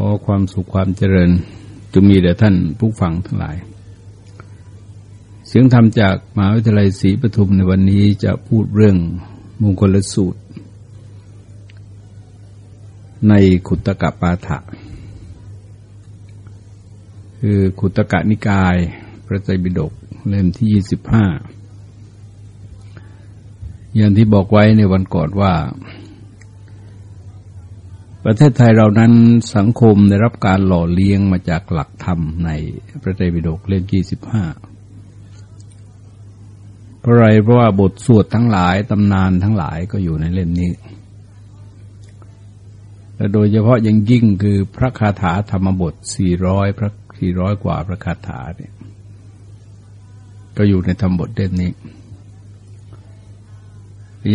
อความสุขความเจริญจะมีแด่ท่านผู้ฟังทั้งหลาย เสียงธรรมจากมหาวิทยาลัยศรีปทุมในวันนี้จะพูดเรื่องมงคลสูตร ในขุตกะปาฐะคือขุตกะนิกาย พระไตรปิฎกเล่มที่ยี่สิบห้าอย่างที่บอกไว้ในวันก่อนว่า ประเทศไทยเรานั้นสังคมได้รับการหล่อเลี้ยงมาจากหลักธรรมในพระไตรปิฎกเล่มที่สิบห้าเพราะอะไรเพราะว่าบทสวดทั้งหลายตำนานทั้งหลายก็อยู่ในเล่มนี้และโดยเฉพาะยังยิ่งคือพระคาถาธรรมบทสี่ร้อยพระสี่ร้อยกว่าพระคาถาเนี่ยก็อยู่ในธรรมบทเล่มนี้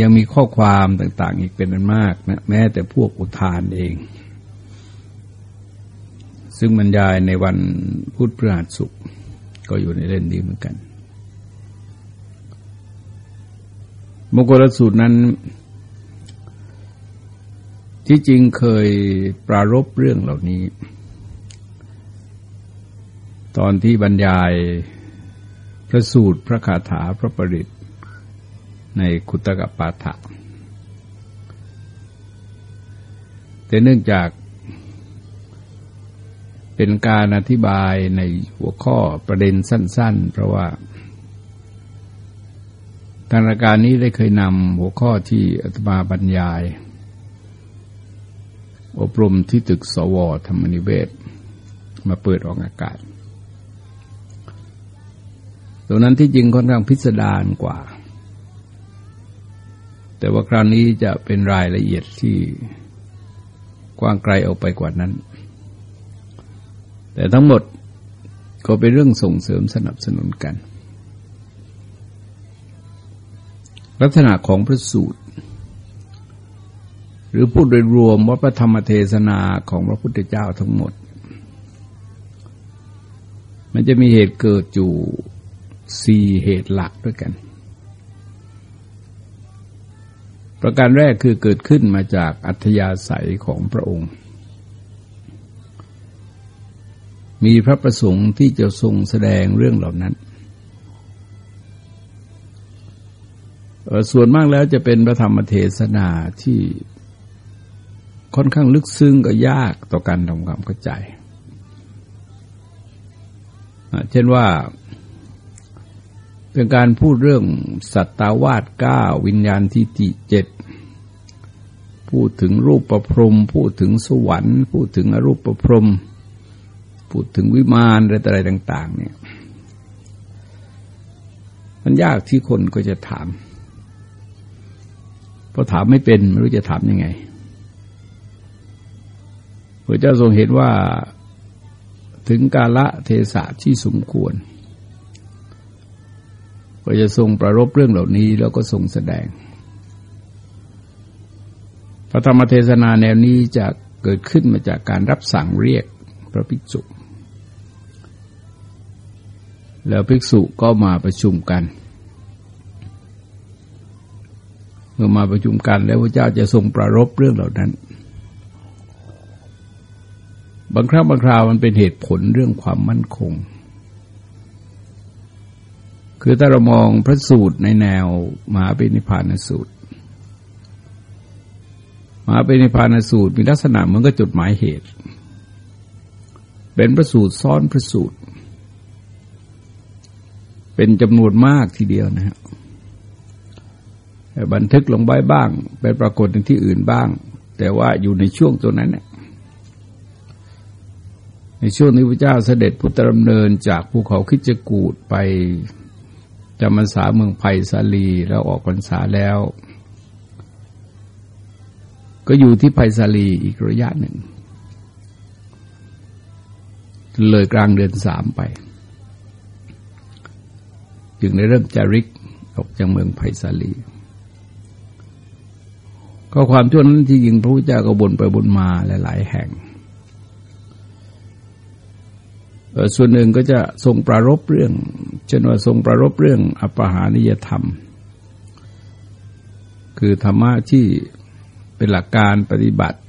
ยังมีข้อความต่าง ๆ อีกเป็นอันมากนะแม้แต่พวกอุทานเอง ซึ่งบรรยายในวันพุธพฤหัสสุข ก็อยู่ในเล่นนี้เหมือนกันมงคลสูตรนั้น ที่จริงเคยปรารบเรื่องเหล่านี้ ตอนที่บรรยายพระสูตรพระคาถาพระปริต ในคุตกปาฐะแต่เนื่องจากเป็นการอธิบายในหัวข้อประเด็นสั้น ๆ เพราะว่าทางรายการนี้ได้เคยนำหัวข้อที่อาตมาบรรยาย อบรมที่ตึกสวธรรมนิเวศ มาเปิดออกอากาศตรงนั้นที่จริงค่อนข้างพิสดารกว่า แต่ว่าคราวนี้จะเป็นรายละเอียดที่กว้างไกลออกไปกว่านั้น แต่ทั้งหมดก็เป็นเรื่องส่งเสริมสนับสนุนกัน ลักษณะของพระสูตร หรือพูดโดยรวมว่าพระธรรมเทศนาของพระพุทธเจ้าทั้งหมด มันจะมีเหตุเกิดอยู่สี่เหตุหลักด้วยกัน ประการแรกคือเกิดขึ้นมาจากอัธยาศัยของพระองค์ มีพระประสงค์ที่จะทรงแสดงเรื่องเหล่านั้น ส่วนมากแล้วจะเป็นพระธรรมเทศนาที่ค่อนข้างลึกซึ้งก็ยากต่อการทำความเข้าใจ เช่นว่า เป็นการพูดเรื่องสัตตาวาสเก้าวิญญาณทิฏฐิเจ็ดพูดถึงรูปประพรม พูดถึงสวรรค์ พูดถึงอรูปประพรม พูดถึงวิมานอะไรอะไรต่าง ๆ เนี่ย มันยากที่คนก็จะถามเพราะถามไม่เป็นไม่รู้จะถามยังไงพระเจ้าทรงเห็นว่าถึงกาละเทศะที่สมควร ก็จะทรงประรบเรื่องเหล่านี้แล้วก็ทรงแสดง พระธรรมเทศนาแนวนี้จะเกิดขึ้นมาจากการรับสั่งเรียกพระภิกษุ แล้วภิกษุก็มาประชุมกัน เมื่อมาประชุมกันแล้วพระเจ้าจะทรงประรบเรื่องเหล่านั้นบางครั้งบางคราวมันเป็นเหตุผลเรื่องความมั่นคง คือถ้าเรามองพระสูตรในแนวมหาปิณิพานสูตร มหาปิณิพานสูตรมีลักษณะเหมือนกับจดหมายเหตุ เป็นพระสูตรซ้อนพระสูตร เป็นจำนวนมากทีเดียวนะครับบันทึกลงไว้บ้างไปปรากฏในที่อื่นบ้าง แต่ว่าอยู่ในช่วงตัวนั้นเนี่ยในช่วงนี้พระเจ้าเสด็จพุทธดำเนินจากภูเขาคิจกูดไป จำพรรษาเมืองไผ่สาลีแล้วออกพรรษาแล้ว ก็อยู่ที่ไผ่สาลีอีกระยะหนึ่ง เลยกลางเดือนสามไป จึงได้เริ่มจาริกออกจากเมืองไผ่สาลี ก็ความช่วงนั้นที่ยิงพระพุทธเจ้าก็บนไปบนมาหลาย ๆ แห่ง ส่วนหนึ่งก็จะทรงประรบเรื่อง เช่นว่าทรงประรบเรื่องอปหานิยธรรม คือธรรมะที่เป็นหลักการปฏิบัติ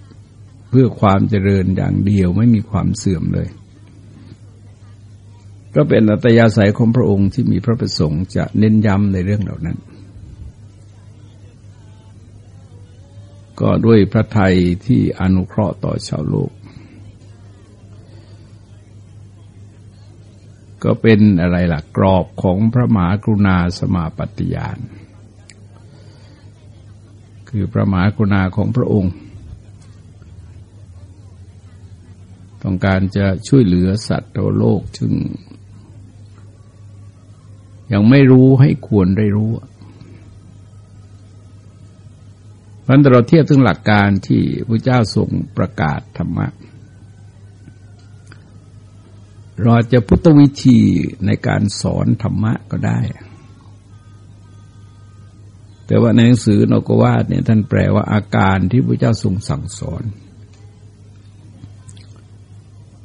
เพื่อความเจริญอย่างเดียวไม่มีความเสื่อมเลย ก็เป็นอัตยาศัยของพระองค์ที่มีพระประสงค์จะเน้นย้ำในเรื่องเหล่านั้น ก็ด้วยพระไทยที่อนุเคราะห์ต่อชาวโลก ก็เป็นอะไรล่ะ กรอบของพระมหากรุณาสมาปฏิญาณ คือพระมหากรุณาของพระองค์ต้องการจะช่วยเหลือสัตว์โลกซึ่ง ยังไม่รู้ให้ควรได้รู้เพันเราเทียบถึงหลักการที่พระเจ้าทรงประกาศธรรมะเเราจะพุทธวิธีในการสอนธรรมะก็ได้ แต่ว่าในหนังสือนกวาดเนี่ยท่านแปลว่าอาการที่พระเจ้าทรงสั่งสอน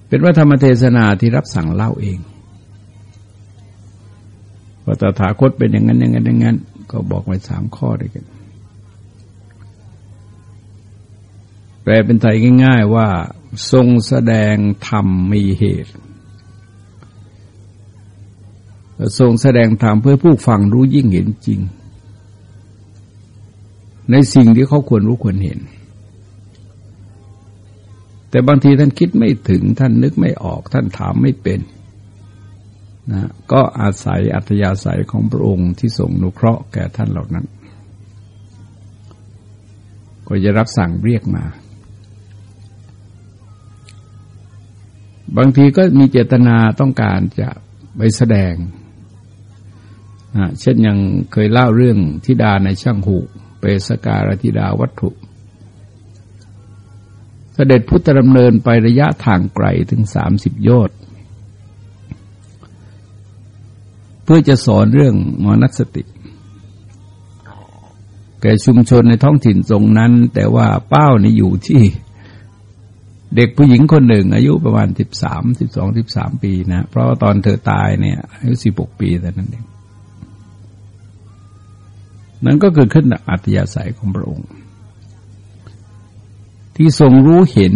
เป็นว่าธรรมเทศนาที่รับสั่งเล่าเองว่าตถาคตเป็นอย่างนั้นอย่างนั้นอย่างนั้น ก็บอกไว้สามข้อด้วยกัน แปลเป็นไทยง่าย ๆ ว่าทรงแสดงธรรมมีเหตุ ทรงแสดงธรรมเพื่อผู้ฟังรู้ยิ่งเห็นจริง ในสิ่งที่เขาควรรู้ควรเห็น แต่บางทีท่านคิดไม่ถึงท่านนึกไม่ออก ท่านถามไม่เป็นนะก็อาศัยอัธยาศัยของพระองค์ที่ส่งนุเคราะห์แก่ท่านเหล่านั้น ก็จะรับสั่งเรียกมา บางทีก็มีเจตนาต้องการจะไปแสดง เช่นยังเคยเล่าเรื่องทิดาในช่างหูเปสการธิดาวัตถุเสด็จพุทธดำเนินไประยะทางไกลถึงสามสิบโยชน์เพื่อจะสอนเรื่องมนัสติ แก่ชุมชนในท้องถิ่นตรงนั้น แต่ว่าเป้านี่อยู่ที่ เด็กผู้หญิงคนหนึ่ง อายุประมาณสิบสามสิบสองสิบสามปีนะ เพราะว่าตอนเธอตายเนี่ยอายุสิบหกปีแต่นั้นเอง นั่นก็เกิดขึ้นอัตยาศัยของพระองค์ ที่ทรงรู้เห็น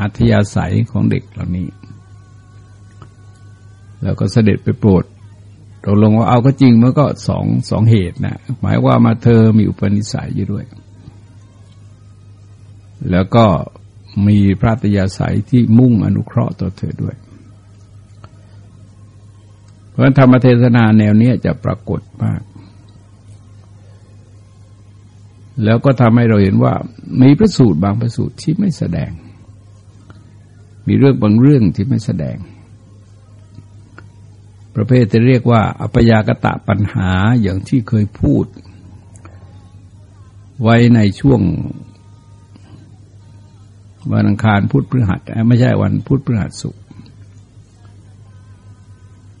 อัธยาศัยของเด็กเหล่านี้ แล้วก็เสด็จไปโปรดตกลงว่าเอาก็จริงมันก็สองสองเหตุนะหมายว่ามาเธอมีอุปนิสัยอยู่ด้วย แล้วก็มีพระตยาศัยที่มุ่งอนุเคราะห์ต่อเธอด้วย เพราะธรรมเทศนาแนวนี้จะปรากฏมาก แล้วก็ทำให้เราเห็นว่า มีพระสูตรบางพระสูตรที่ไม่แสดง มีเรื่องบางเรื่องที่ไม่แสดง ประเภทจะเรียกว่า อัปยากตะปัญหาอย่างที่เคยพูด ไว้ในช่วง วันอังคารพุธพฤหัสไม่ใช่วันพุธพฤหัสสุข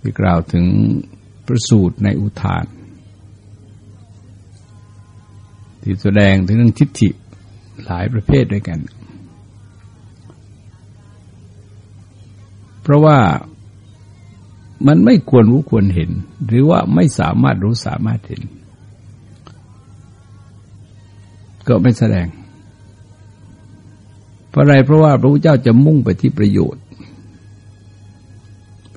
ที่กล่าวถึงประสูตรในอุทาน ที่แสดงถึงเรื่องทิฏฐิหลายประเภทด้วยกัน เพราะว่ามันไม่ควรรู้ควรเห็น หรือว่าไม่สามารถรู้สามารถเห็น ก็ไม่แสดง เพราะอะไรเพราะว่าพระพุทธเจ้าจะมุ่งไปที่ประโยชน์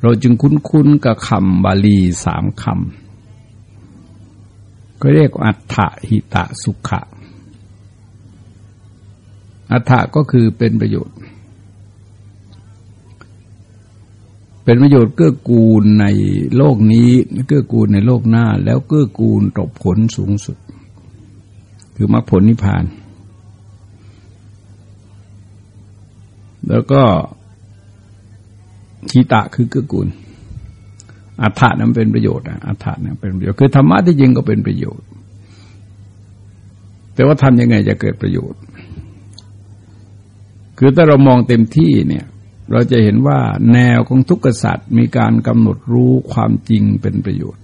เราจึงคุ้นๆกับคำบาลีสามคำ ก็เรียกอัฏฐหิตะสุขะ อัฏฐะก็คือเป็นประโยชน์ เป็นประโยชน์เกื้อกูลในโลกนี้เกื้อกูลในโลกหน้า แล้วเกื้อกูลตบผลสูงสุด คือมรรคผลนิพพาน แล้วก็ขีตะคือเกื้อกูล อัฏฐานั้นเป็นประโยชน์อัฏฐานั้นเป็นประโยชน์คือธรรมะที่จริงก็เป็นประโยชน์ แต่ว่าทำยังไงจะเกิดประโยชน์ คือถ้าเรามองเต็มที่เนี่ย เราจะเห็นว่าแนวของทุกขสัตว์มีการกำหนดรู้ความจริงเป็นประโยชน์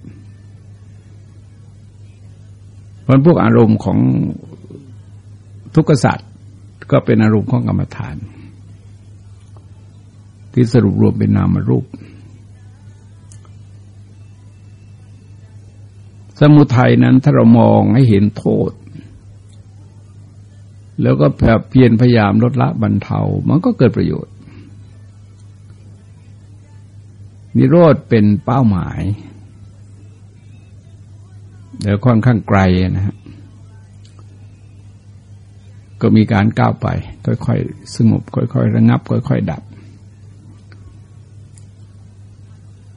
เพราะพวกอารมณ์ของทุกขสัตว์ก็เป็นอารมณ์ของกรรมฐาน ที่สรุปรวมเป็นนามรูป สมุทัยนั้นถ้าเรามองให้เห็นโทษ แล้วก็เพียรพยายามลดละบรรเทา มันก็เกิดประโยชน์ นิโรธเป็นเป้าหมายเดี๋ยวค่อนข้างไกลนะฮะก็มีการก้าวไป ค่อยๆ สงบ ค่อยๆ ระงับ ค่อย ๆ ดับ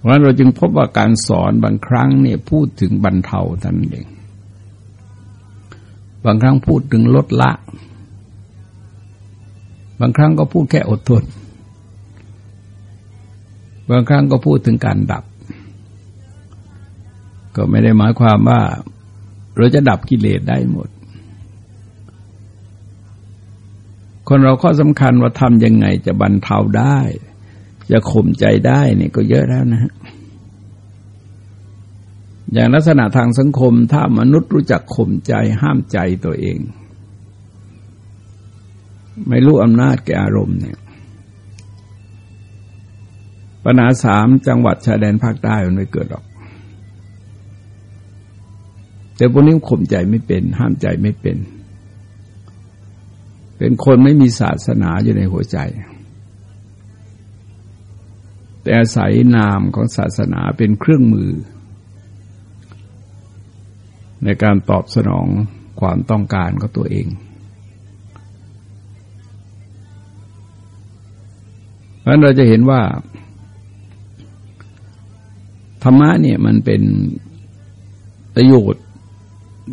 เพราะนั้นเราจึงพบว่าการสอนบางครั้งเนี่ยพูดถึงบรรเทาท่านเอง บางครั้งพูดถึงลดละ บางครั้งก็พูดแค่อดทน บางครั้งก็พูดถึงการดับ ก็ไม่ได้หมายความว่า เราจะดับกิเลสได้หมด คนเราข้อสำคัญว่าทำยังไงจะบรรเทาได้ จะข่มใจได้เนี่ยก็เยอะแล้วนะฮะอย่างลักษณะทางสังคมถ้ามนุษย์รู้จักข่มใจห้ามใจตัวเอง ไม่รู้อำนาจแก่อารมณ์เนี่ยปัญหาสามจังหวัดชายแดนภาคใต้มันไม่เกิดหรอก แต่พวกนี้ข่มใจไม่เป็น ห้ามใจไม่เป็น เป็นคนไม่มีศาสนาอยู่ในหัวใจ แต่อาศัยนามของศาสนาเป็นเครื่องมือ ในการตอบสนองความต้องการของตัวเอง เพราะนั้นเราจะเห็นว่า ธรรมะเนี่ยมันเป็นประโยชน์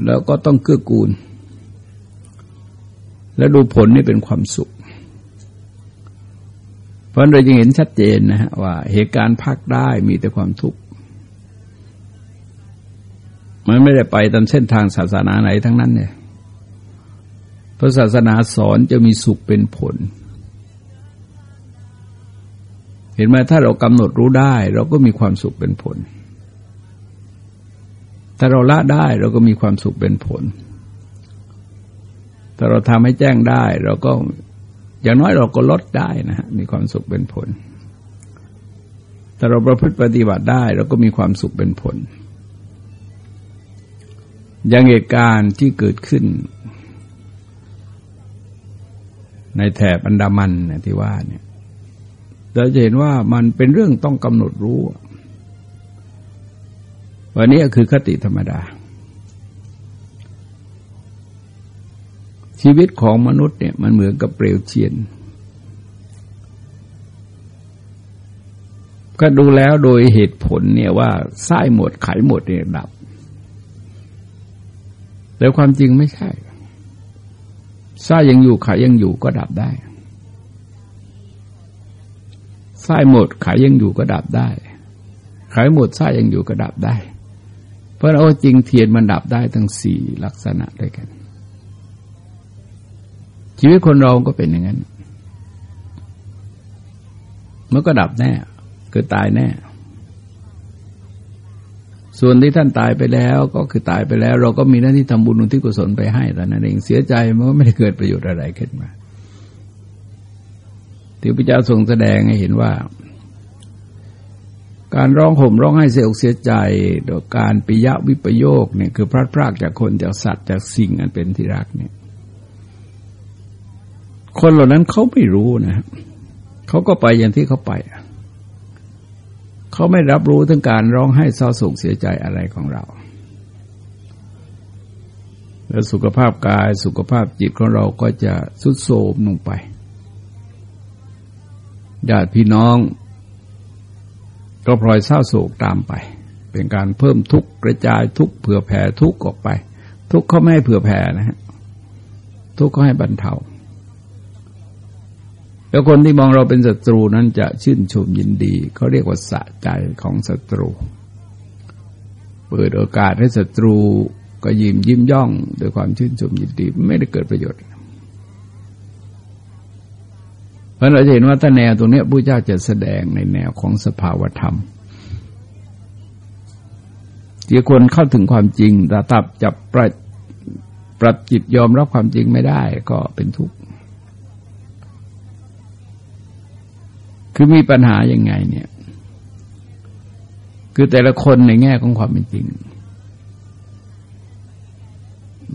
แล้วก็ต้องเกื้อกูล แล้วดูผลนี่เป็นความสุข ราะเราจึงเห็นชัดเจนนะฮะว่าเหตุการณ์พักได้มีแต่ความทุกข์มันไม่ได้ไปตามเส้นทางศาสนาไหนทั้งนั้นเนี่ยพระศาสนาสอนจะมีสุขเป็นผล เห็นไหมถ้าเรากำหนดรู้ได้ เราก็มีความสุขเป็นผล ถ้าเราละได้เราก็มีความสุขเป็นผล ถ้าเราทำให้แจ้งได้ เราก็ อย่างน้อยเราก็ลดได้นะฮะมีความสุขเป็นผลถ้าเราประพฤติปฏิบัติได้เราก็มีความสุขเป็นผล อย่างเหตุการณ์ที่เกิดขึ้น ในแถบอันดามันนี่ยที่ว่าเนี่ยเราจะเห็นว่ามันเป็นเรื่องต้องกำหนดรู้วันนี้คือคติธรรมดา ชีวิตของมนุษย์เนี่ยมันเหมือนกับเปลวเทียน ก็ดูแล้วโดยเหตุผลเนี่ยว่าไส้หมดไขหมดเนี่ยดับแต่ความจริงไม่ใช่ไส้ยังอยู่ไขยังอยู่ก็ดับได้ไส้หมดไขยังอยู่ก็ดับได้ไขหมดไส้ยังอยู่ก็ดับได้ เพราะเอาจริงเทียนมันดับได้ทั้งสี่ลักษณะด้วยกัน ชีวิตคนเราก็เป็นอย่างนั้นมันก็ดับแน่คือตายแน่ ส่วนที่ท่านตายไปแล้วก็คือตายไปแล้ว เราก็มีหน้าที่ทำบุญอุทิศกุศลไปให้แต่นั้นเองเสียใจมันก็ไม่ได้เกิดประโยชน์อะไรขึ้นมาที่พระเจ้าทรงแสดงให้เห็นว่า การร้องห่มร้องไห้เสียอกเสียใจโดยการปิยะวิปโยคเนี่ยคือพลาดพลาดจากคนจากสัตว์จากสิ่งอันเป็นที่รักเนี่ย คนเหล่านั้นเขาไม่รู้นะเขาก็ไปอย่างที่เขาไป เขาไม่รับรู้ถึงการร้องไห้เศร้าโศกเสียใจอะไรของเรา แล้วสุขภาพกายสุขภาพจิตของเราก็จะสุดโทมลงไปญาติพี่น้อง ก็พลอยเศร้าโศกตามไป เป็นการเพิ่มทุกข์กระจายทุกข์เผื่อแผ่ทุกข์ออกไป ทุกข์เขาไม่ให้เผื่อแผ่นะฮะทุกข์เขาให้บรรเทา แล้วคนที่มองเราเป็นศัตรูนั้นจะชื่นชมยินดีเขาเรียกว่าสะใจของศัตรู เปิดโอกาสให้ศัตรูก็ยิ้มยิ้มย่องด้วยความชื่นชมยินดีไม่ได้เกิดประโยชน์เพราะเราจะเห็นว่าถ้าแนวตรงนี้พระเจ้าจะแสดงในแนวของสภาวธรรมที่คนเข้าถึงความจริงแต่ตับจับปรับปรับจิตยอมรับความจริงไม่ได้ก็เป็นทุกข์ คือมีปัญหาอย่างไงเนี่ย คือแต่ละคนในแง่ของความเป็นจริง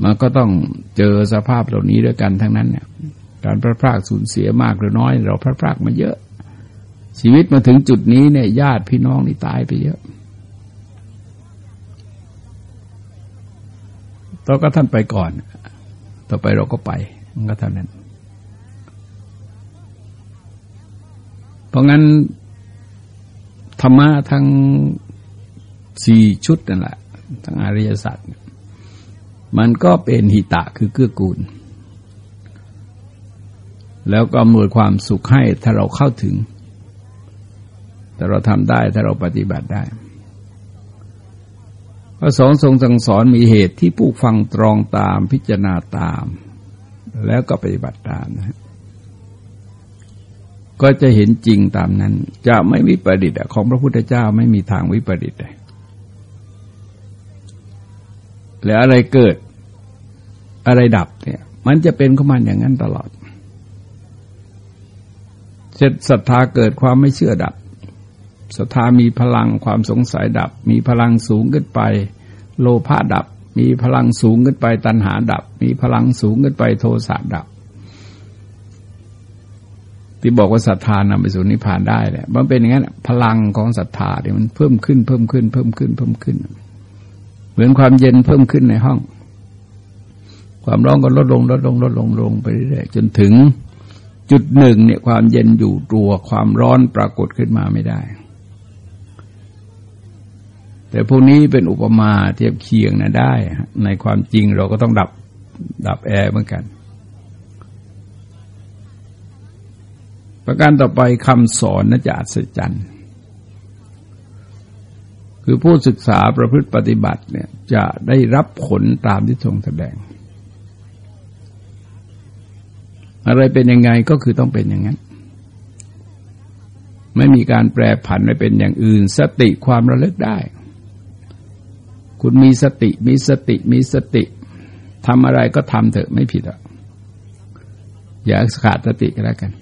มันก็ต้องเจอสภาพเหล่านี้ด้วยกันทั้งนั้นเนี่ย การพระพรากสูญเสียมากหรือน้อย เราพระพรากมาเยอะ ชีวิตมาถึงจุดนี้เนี่ยญาติพี่น้องนี่ตายไปเยอะต่อก็ท่านไปก่อน ต่อไปเราก็ไป มันก็เท่านั้น เพราะงั้นธรรมะทั้งสี่ชุดนั่นแหละ ทั้งอริยสัจมันก็เป็นหิตะคือเกื้อกูล แล้วก็อำนวยความสุขให้ถ้าเราเข้าถึง แต่เราทำได้ถ้าเราปฏิบัติได้พระสงฆ์ทรงสั่งสอนมีเหตุที่ผู้ฟังตรองตามพิจารณาตาม แล้วก็ปฏิบัติตามนะ ก็จะเห็นจริงตามนั้น จะไม่วิปริตของพระพุทธเจ้าไม่มีทางวิปริตเลยแล้วอะไรเกิดอะไรดับเนี่ย มันจะเป็นของมันอย่างนั้นตลอด เสร็จศรัทธาเกิดความไม่เชื่อดับศรัทธามีพลังความสงสัยดับ มีพลังสูงขึ้นไป โลภะดับ มีพลังสูงขึ้นไปตัณหาดับ มีพลังสูงขึ้นไปโทสะดับ ที่บอกว่าศรัทธานำไปสู่นิพพานได้แหละมันเป็นอย่างนั้นพลังของศรัทธาเนี่ยมันเพิ่มขึ้นเพิ่มขึ้น เพิ่มขึ้น เพิ่มขึ้น เหมือนความเย็นเพิ่มขึ้นในห้อง ความร้อนก็ลดลงลดลงลดลงลงไปเรื่อยๆจนถึงจุดหนึ่งเนี่ยความเย็นอยู่ตัวความร้อนปรากฏขึ้นมาไม่ได้ แต่พวกนี้เป็นอุปมาเทียบเคียงนะได้ ในความจริงเราก็ต้องดับดับแอร์เหมือนกัน ประการต่อไปคำสอนน่าจะอัศจรรย์คือผู้ศึกษาประพฤติปฏิบัติเนี่ยจะได้รับผลตามที่ทรงแสดง อะไรเป็นยังไงก็คือต้องเป็นอย่างนั้น ไม่มีการแปรผันไม่เป็นอย่างอื่น สติความระลึกได้ คุณมีสติมีสติมีสติทำอะไรก็ทำเถอะไม่ผิดอะอย่าขาดสติก็แล้วกัน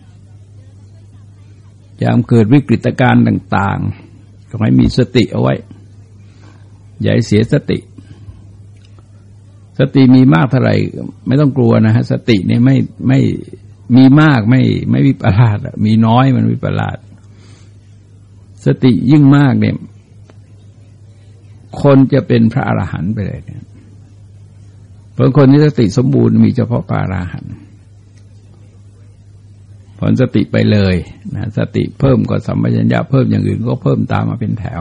ยามเกิดวิกฤตการณ์ต่าง ๆ ก็ให้มีสติเอาไว้ อย่าเสียสติ สติมีมากเท่าไหร่ ไม่ต้องกลัวนะฮะ สติเนี่ยไม่ไม่มีมากไม่ไม่วิปลาสมีน้อยมันวิปลาสสติยิ่งมากเนี่ย คนจะเป็นพระอรหันต์ไปเลยเนี่ยเพราะคนที่สติสมบูรณ์มีเฉพาะพระอรหันต์ ผลสติไปเลยนะสติเพิ่มก็สัมปชัญญะเพิ่มอย่างอื่นก็เพิ่มตามมาเป็นแถว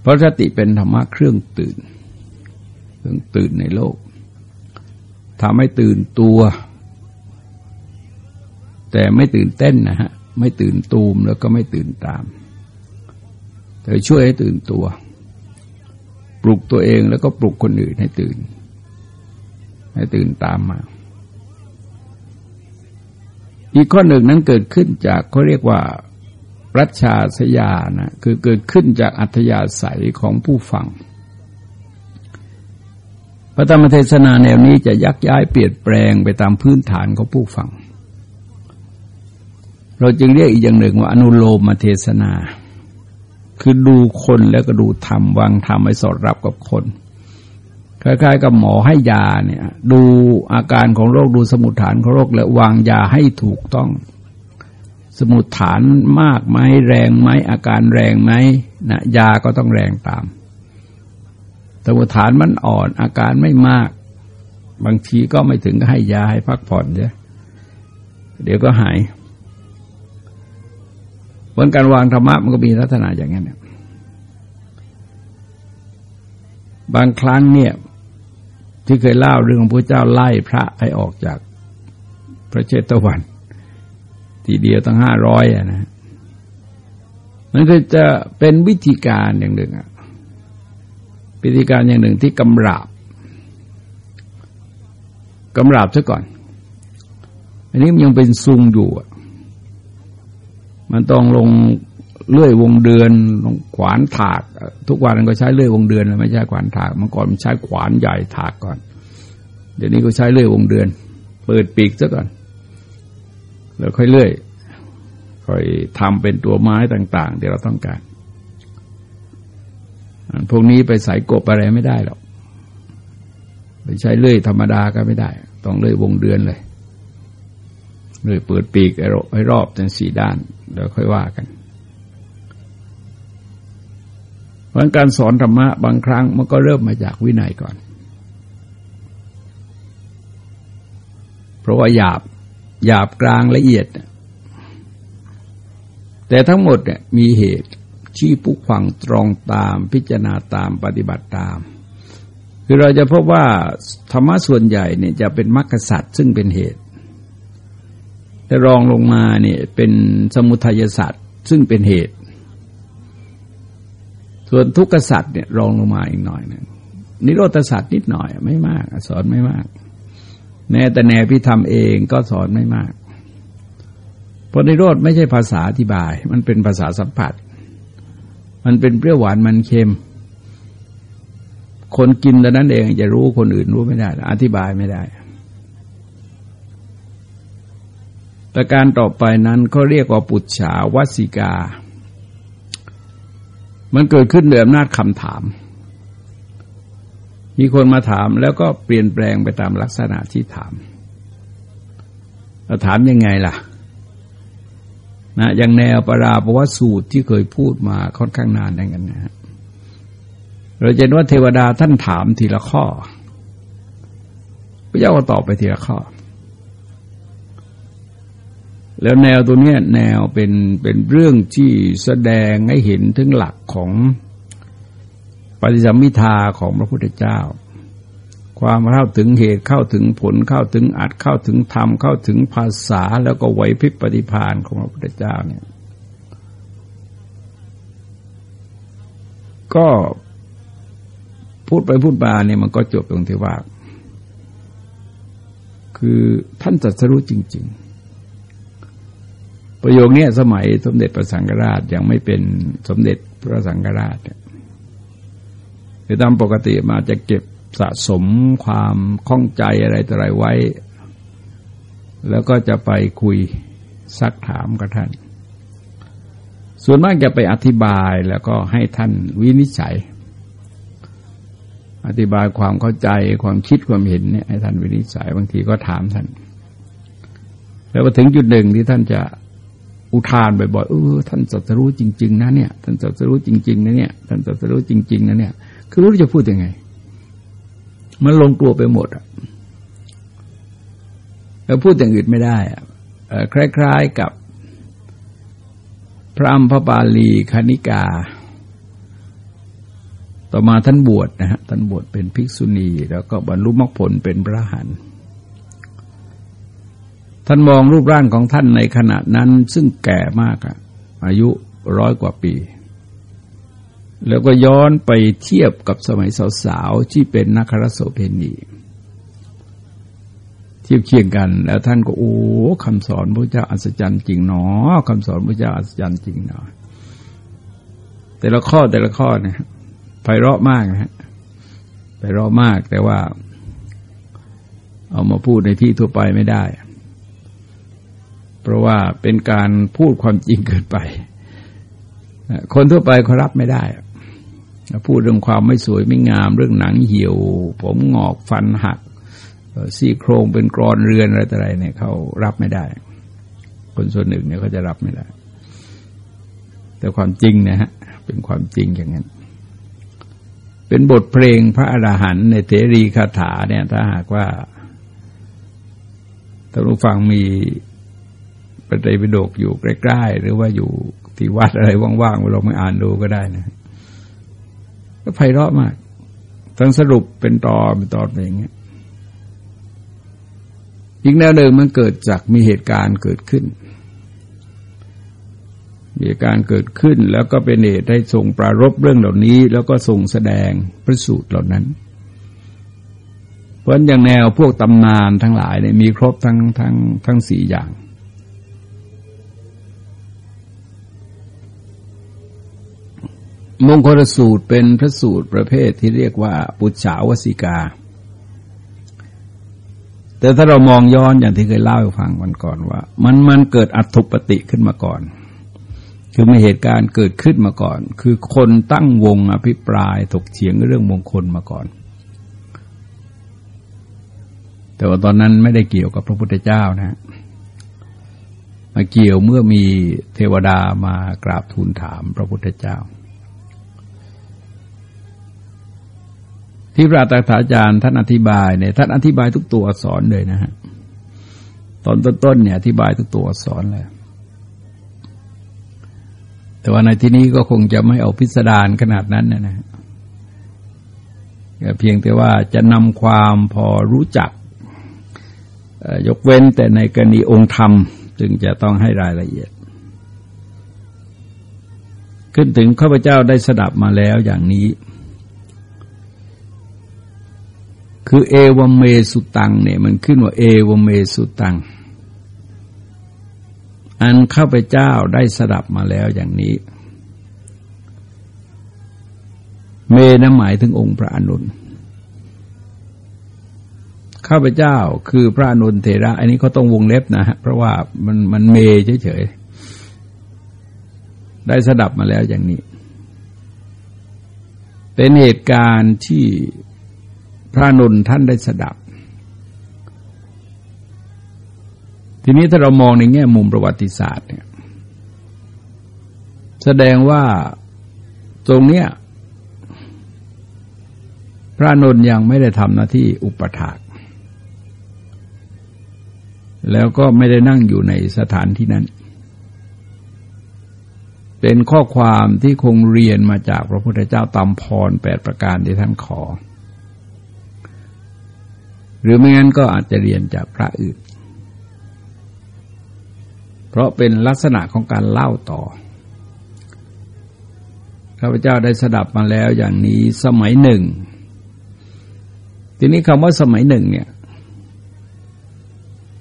เพราะสติเป็นธรรมะเครื่องตื่นเครื่องตื่นในโลกทำให้ตื่นตัว แต่ไม่ตื่นเต้นนะฮะไม่ตื่นตูมแล้วก็ไม่ตื่นตามเธอช่วยให้ตื่นตัว ปลุกตัวเองแล้วก็ปลุกคนอื่นให้ตื่น ให้ตื่นตามมา อีกข้อหนึ่งนั้นเกิดขึ้นจากเขาเรียกว่ารัชชาสยานะคือเกิดขึ้นจากอัธยาศัยของผู้ฟัง พระธรรมเทศนาแนวนี้จะยักย้ายเปลี่ยนแปลงไปตามพื้นฐานของผู้ฟัง เราจึงเรียกอีกอย่างหนึ่งว่าอนุโลมเทศนา คือดูคนแล้วก็ดูธรรมวางธรรมให้สอดรับกับคน คล้ายๆ กับหมอให้ยาเนี่ย ดูอาการของโรคดูสมุดฐานของโรคแล้ววางยาให้ถูกต้อง สมุดฐานมากไหมแรงไหมอาการแรงไหมนะยาก็ต้องแรงตาม สมุดฐานมันอ่อนอาการไม่มาก บางทีก็ไม่ถึงก็ให้ยาให้พักผ่อนเดี๋ยวเดี๋ยวก็หายบนการวางธรรมะมันก็มีลักษณะอย่างนั้นบางครั้งเนี่ย ที่เคยเล่าเรื่องของพระเจ้าไล่พระให้ออกจากพระเจตวัน ทีเดียวตั้งห้าร้อยอะนะมันก็จะเป็นวิธีการอย่างหนึ่งอะวิธีการอย่างหนึ่งที่กำราบกำราบซะก่อน อันนี้มันยังเป็นซุงอยู่อะมันต้องลง เลื่อยวงเดือนลงขวานถาก ทุกวันก็ใช้เลื่อยวงเดือนไม่ใช่ขวานถากเมื่อก่อนมันใช้ขวานใหญ่ถากก่อน เดี๋ยวนี้ก็ใช้เลื่อยวงเดือน เปิดปีกซะก่อน แล้วค่อยเลื่อย ค่อยทำเป็นตัวไม้ต่าง ๆ ที่เราต้องการพวกนี้ไปใส่กบอะไรไม่ได้หรอกไม่ใช่เลื่อยธรรมดาก็ไม่ได้ ต้องเลื่อยวงเดือนเลยเลื่อยเปิดปีกให้รอบทั้งสี่ด้าน เดี๋ยวค่อยว่ากัน เพราะการสอนธรรมะบางครั้งมันก็เริ่มมาจากวินัยก่อน เพราะว่าหยาบหยาบกลางละเอียด แต่ทั้งหมดเนี่ยมีเหตุชี้ผู้ฟังตรองตามพิจารณาตามปฏิบัติตาม คือเราจะพบว่าธรรมะส่วนใหญ่เนี่ยจะเป็นมรรคสัตว์ซึ่งเป็นเหตุ แต่รองลงมาเนี่ยเป็นสมุทัยสัตว์ซึ่งเป็นเหตุ ส่วนทุกขสัตว์เนี่ยรองลงมาอีกหน่อยนึงนิโรธสัตว์นิดหน่อยไม่มากสอนไม่มาก แม้แต่แนวพิธรรมเองก็สอนไม่มากเพราะนิโรธไม่ใช่ภาษาอธิบาย มันเป็นภาษาสัมผัส มันเป็นเปรี้ยวหวานมันเค็ม คนกินแต่นั้นเองจะรู้คนอื่นรู้ไม่ได้ อธิบายไม่ได้ประการต่อไปนั้นเขาเรียกว่าปุจฉาวสิกา มันเกิดขึ้นด้วยอำนาจคำถาม มีคนมาถามแล้วก็เปลี่ยนแปลงไปตามลักษณะที่ถามเราถามยังไงล่ะ นะอย่างแนวปราปวสูตรที่เคยพูดมาค่อนข้างนานดังกันนะเราจะเห็นว่าเทวดาท่านถามทีละข้อพระเจ้าก็ตอบไปทีละข้อ แล้วแนวตัวนี้แนวเป็นเป็นเรื่องที่แสดงให้เห็นถึงหลักของปฏิสัมมิทาของพระพุทธเจ้า ความเข้าถึงเหตุเข้าถึงผลเข้าถึงอัดเข้าถึงธรรมเข้าถึงภาษาแล้วก็ไหวพริบปฏิพานของพระพุทธเจ้าเนี่ยก็พูดไปพูดมาเนี่ยมันก็จบตรงที่ว่า คือท่านจัดสรู้จริง ๆ ประโยคนี้สมัยสมเด็จพระสังฆราชยังไม่เป็นสมเด็จพระสังฆราชเนี่ยตามปกติมาจะเก็บสะสมความข้องใจอะไรต่ออะไรไว้ แล้วก็จะไปคุยซักถามกับท่าน ส่วนมากจะไปอธิบายแล้วก็ให้ท่านวินิจฉัย อธิบายความเข้าใจความคิดความเห็นเนี่ยให้ท่านวินิจฉัยบางทีก็ถามท่าน แล้วพอถึงจุดหนึ่งที่ท่านจะ อุทานบ่อยๆเออท่านสัตรู้จริง ๆ นะเนี่ย ท่านสัตรู้จริงๆนะเนี่ย ท่านสัตรู้จริง ๆนะเนี่ย คือรู้จะพูดยังไง มันลงตัวไปหมดอะเราพูดอย่างอื่นไม่ได้อะคล้าย ๆกับพระอัมพปาลีคณิกา ต่อมาท่านบวชนะฮะท่านบวชเป็นภิกษุณี แล้วก็บรรลุมรรคผลเป็นพระหัน ท่านมองรูปร่างของท่านในขณะนั้นซึ่งแก่มากอะอายุร้อยกว่าปี แล้วก็ย้อนไปเทียบกับสมัยสาวๆ ที่เป็นนักรสเพณีเทียบเคียงกัน แล้วท่านก็โอ้คำสอนพระเจ้าอัศจรรย์จริงหนอคำสอนพระเจ้าอัศจรรย์จริงหนอแต่ละข้อแต่ละข้อเนี่ยไพเราะมากนะฮะไพเราะมากแต่ว่า เอามาพูดในที่ทั่วไปไม่ได้ เพราะว่าเป็นการพูดความจริงเกินไป คนทั่วไปเขารับไม่ได้ พูดเรื่องความไม่สวยไม่งาม เรื่องหนังเหี่ยว ผมงอกฟันหักซี่โครงเป็นกรอนเรือนอะไรต่ออะไรเนี่ยเขารับไม่ได้ คนส่วนหนึ่งเนี่ยเขาจะรับไม่ได้ แต่ความจริงนะฮะเป็นความจริงอย่างนั้นเป็นบทเพลงพระอรหันต์ในเทรีคาถาเนี่ยถ้าหากว่าถ้านรู้ฟังมี ปฏิปิฎกอยู่ใกล้ๆหรือว่าอยู่ที่วัดอะไรว่างๆเราไม่อ่านดูก็ได้นะ ก็ไพเราะมาก ทั้งสรุปเป็นตอนเป็นตอนอย่างเงี้ยอีกแนวหนึ่งมันเกิดจากมีเหตุการณ์เกิดขึ้น มีเหตุการณ์เกิดขึ้นแล้วก็เป็นเหตุให้ทรงปรารบเรื่องเหล่านี้ แล้วก็ทรงแสดงพระสูตรเหล่านั้น เพราะอย่างแนวพวกตำนานทั้งหลายเนี่ยมีครบทั้งทั้งทั้งสี่อย่าง มงคลสูตรเป็นพระสูตรประเภทที่เรียกว่าปุจฉาวสิกา แต่ถ้าเรามองย้อนอย่างที่เคยเล่าให้ฟังวันก่อนว่า มันมันเกิดอัตุปติขึ้นมาก่อน คือมีเหตุการณ์เกิดขึ้นมาก่อน คือคนตั้งวงอภิปรายถกเถียงเรื่องมงคลมาก่อน แต่ว่าตอนนั้นไม่ได้เกี่ยวกับพระพุทธเจ้านะ มาเกี่ยวเมื่อมีเทวดามากราบทูลถามพระพุทธเจ้า ที่พระตถาจารย์ท่านอธิบายเนี่ยท่านอธิบายทุกตัวอักษรเลยนะฮะตอนต้นๆเนี่ยอธิบายทุกตัวอักษรเลยแต่ว่าในที่นี้ก็คงจะไม่เอาพิสดารขนาดนั้นนะนะเพียงแต่ว่าจะนำความพอรู้จัก ยกเว้นแต่ในกรณีองค์ธรรม จึงจะต้องให้รายละเอียด ขึ้นถึงข้าพเจ้าได้สดับมาแล้วอย่างนี้ คือเอวเมสุตังเนี่ยมันขึ้นว่าเอวเมสุตัง อันข้าพเจ้าได้สดับมาแล้วอย่างนี้ เมนะหมายถึงองค์พระอนุนข้าพเจ้าคือพระอนุนเทระ อันนี้เขาต้องวงเล็บนะฮะเพราะว่ามันมันเมเฉยๆได้สดับมาแล้วอย่างนี้ เป็นเหตุการณ์ที่ พระนุนท่านได้สดับ ทีนี้ถ้าเรามองในแง่มุมประวัติศาสตร์เนี่ย แสดงว่าตรงเนี้ยพระนนยังไม่ได้ทำหน้าที่อุปถาก แล้วก็ไม่ได้นั่งอยู่ในสถานที่นั้น เป็นข้อความที่คงเรียนมาจากพระพุทธเจ้าตามพรแปดประการที่ท่านขอ หรือไม่งั้นก็อาจจะเรียนจากพระอื่น เพราะเป็นลักษณะของการเล่าต่อข้าพเจ้าได้สดับมาแล้วอย่างนี้สมัยหนึ่ง ทีนี้คำว่าสมัยหนึ่งเนี่ย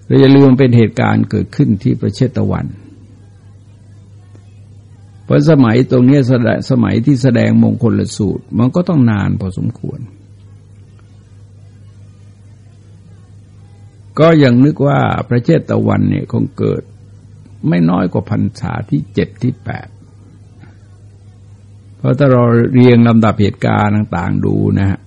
เราอย่าลืมเป็นเหตุการณ์เกิดขึ้นที่ประเทศตะวัน เพราะสมัยตรงนี้สมัยที่แสดงมงคลลสูตร มันก็ต้องนานพอสมควร ก็ยังนึกว่าประเทศตะวันเนี่ยคงเกิดไม่น้อยกว่าพันษาที่เจ็ดที่แปดเพราะถ้าเราเรียงลำดับเหตุการณ์ต่าง ๆ ดูนะฮะ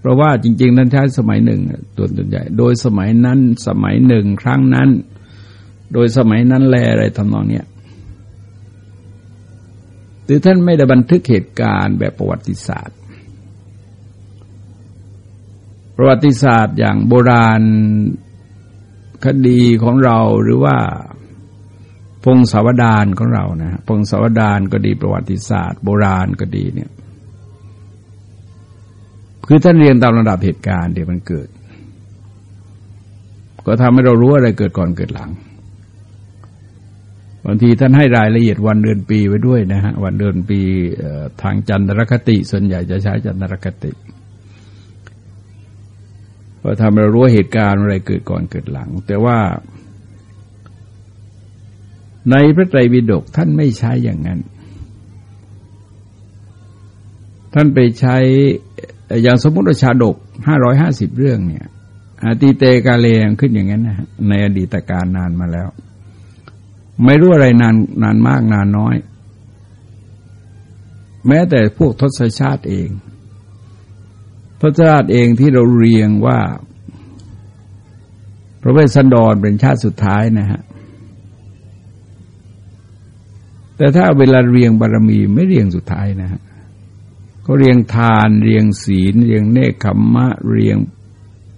เพราะว่าจริง ๆ นั้นใช้สมัยหนึ่งตัวตัวใหญ่ โดยสมัยนั้นสมัยหนึ่งครั้งนั้น โดยสมัยนั้นแลอะไรทำนองเนี้ยหรือท่านไม่ได้บันทึกเหตุการณ์แบบประวัติศาสตร์ ประวัติศาสตร์อย่างโบราณ คดีของเราหรือว่าพงศาวดารของเรานะพงศาวดารก็ดีประวัติศาสตร์ โบราณก็ดีเนี่ย คือท่านเรียนตามระดับเหตุการณ์เดี๋ยวมันเกิด ก็ทำให้เรารู้อะไรเกิดก่อนเกิดหลังบางทีท่านให้รายละเอียดวันเดือนปีไว้ด้วยนะฮะวันเดือนปีทางจันทรคติ ส่วนใหญ่จะใช้จันทรคติ ก็ทำเรารู้เหตุการณ์อะไรเกิดก่อนเกิดหลัง แต่ว่า ในพระไตรปิฎกท่านไม่ใช้อย่างนั้น ท่านไปใช้อย่างสมมติว่าชาดกห้าร้อยห้าสิบเรื่องเนี่ยอาตีเตกาเลงขึ้นอย่างนั้นนะในอดีตการนานมาแล้ว ไม่รู้อะไรนานนานมากนานน้อย แม้แต่พวกทศชาติเอง ทศชาติเองที่เราเรียงว่า พระเวสสันดรเป็นชาติสุดท้ายนะฮะ แต่ถ้าเวลาเรียงบารรมีไม่เรียงสุดท้ายนะฮะก็เรียงทาน เรียงศีล เรียงเนคขมมะ เรียง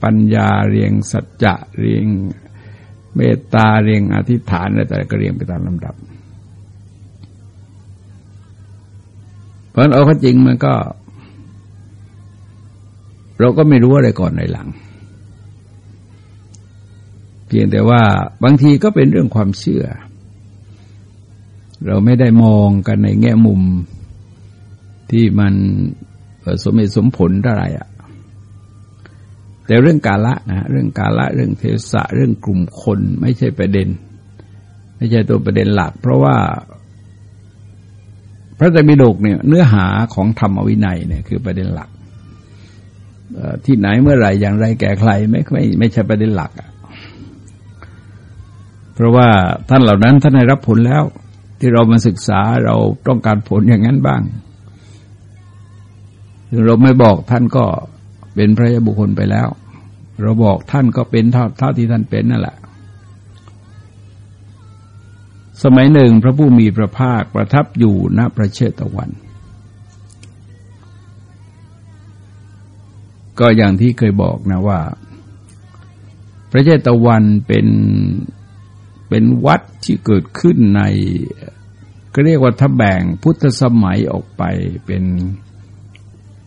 ปัญญา เรียงสัจจะ เรียงเมตตา เรียงอธิษฐานอะไรแต่ก็เรียงไปตามลำดับ เพราะเอาข้อจริงมันก็ เราก็ไม่รู้อะไรก่อนในหลัง เพียงแต่ว่าบางทีก็เป็นเรื่องความเชื่อ เราไม่ได้มองกันในแง่มุมที่มันสมเหตุสมผลเท่าไรอะแต่เรื่องกาละนะเรื่องกาละเรื่องเทศะเรื่องกลุ่มคนไม่ใช่ประเด็น ไม่ใช่ตัวประเด็นหลัก เพราะว่า พระไตรปิฎกเนี่ยเนื้อหาของธรรมวินัยเนี่ยคือประเด็นหลัก ที่ไหนเมื่อไหร่อย่างไรแก่ใครไม่ไม่ไม่ใช่ประเด็นหลักอะเพราะว่าท่านเหล่านั้นท่านได้รับผลแล้ว ที่เรามาศึกษาเราต้องการผลอย่างนั้นบ้างถึงเราไม่บอกท่านก็เป็นพระยบุคคลไปแล้ว เราบอกท่านก็เป็นเท่าเท่าที่ท่านเป็นนั่นแหละ สมัยหนึ่งพระผู้มีพระภาคประทับอยู่ณพระเชตวัน ก็อย่างที่เคยบอกนะว่า พระเชตวันเป็นเป็นวัดที่เกิดขึ้นในก็เรียกว่าถ้าแบ่งพุทธสมัยออกไปเป็น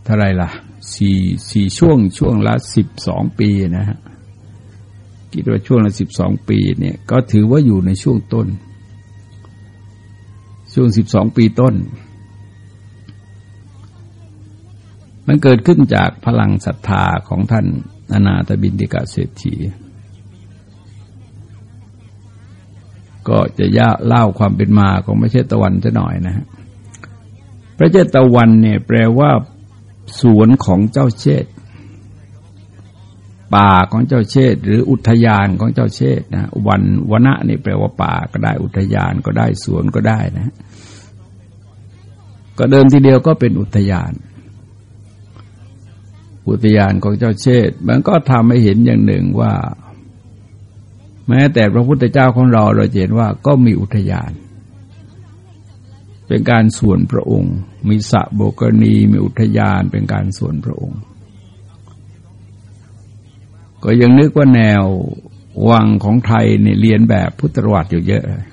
เท่าไรล่ะสี่สี่ช่วงช่วงละสิบสองปีนะฮะคิดว่าช่วงละสิบสองปีเนี่ยก็ถือว่าอยู่ในช่วงต้น ช่วงสิบสองปีต้น มันเกิดขึ้นจากพลังศรัทธาของท่านอนาถบินติกาเศรษฐี ก็จะย่าเล่าความเป็นมาของพระเชตวันจะหน่อยนะฮะพระเจตวันเนี่ยแปลว่าสวนของเจ้าเชษป่าของเจ้าเชษหรืออุทยานของเจ้าเชษนะวันวนะนี่แปลว่าป่าก็ได้อุทยานก็ได้สวนก็ได้นะ ก็เดิมทีเดียวก็เป็นอุทยาน อุทยานของเจ้าเชษมันก็ทำให้เห็นอย่างหนึ่งว่า แม้แต่พระพุทธเจ้าของเราเราเห็นว่าก็มีอุทยาน เป็นการส่วนพระองค์ มีสระโบกณีมีอุทยานเป็นการส่วนพระองค์ ก็ยังนึกว่าแนววังของไทยเนี่ยเรียนแบบพุทธประวัติอยู่เยอะเลย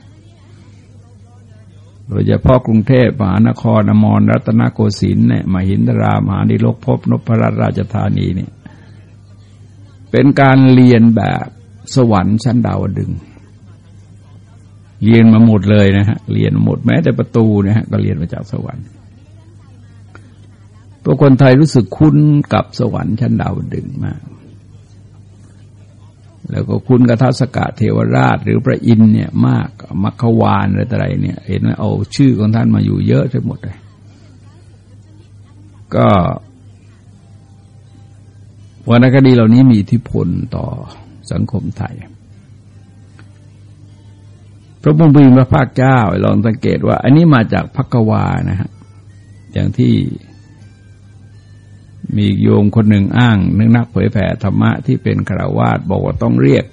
โดยเฉพาะกรุงเทพมหานครอมรรัตนโกสินทร์เนี่ยมหินทรามหาดิลกภพนพรัตราชธานีเนี่ยเป็นการเรียนแบบสวรรค์ชั้นดาวดึง เรียนมาหมดเลยนะฮะเรียนหมดแม้แต่ประตูนะฮะก็เรียนมาจากสวรรค์พวกคนไทยรู้สึกคุ้นกับสวรรค์ชั้นดาวดึงมาก แล้วก็คุ้นกับทัศกะเทวราชหรือพระอินเนี่ยมากมัคควานอะไรต่อะไรเนี่ยเห็นไหมเอาชื่อของท่านมาอยู่เยอะทั้งหมดเลย ก็วรรณคดีเหล่านี้มีอิทธิพลต่อสังคมไทย พระพุทธมีพระภาคเจ้าลองสังเกตว่า อันนี้มาจากพักวานะฮะอย่างที่ มีโยมคนหนึ่งอ้างนึกนักเผยแผ่ธรรมะที่เป็นคราวาสบอกว่าต้องเรียก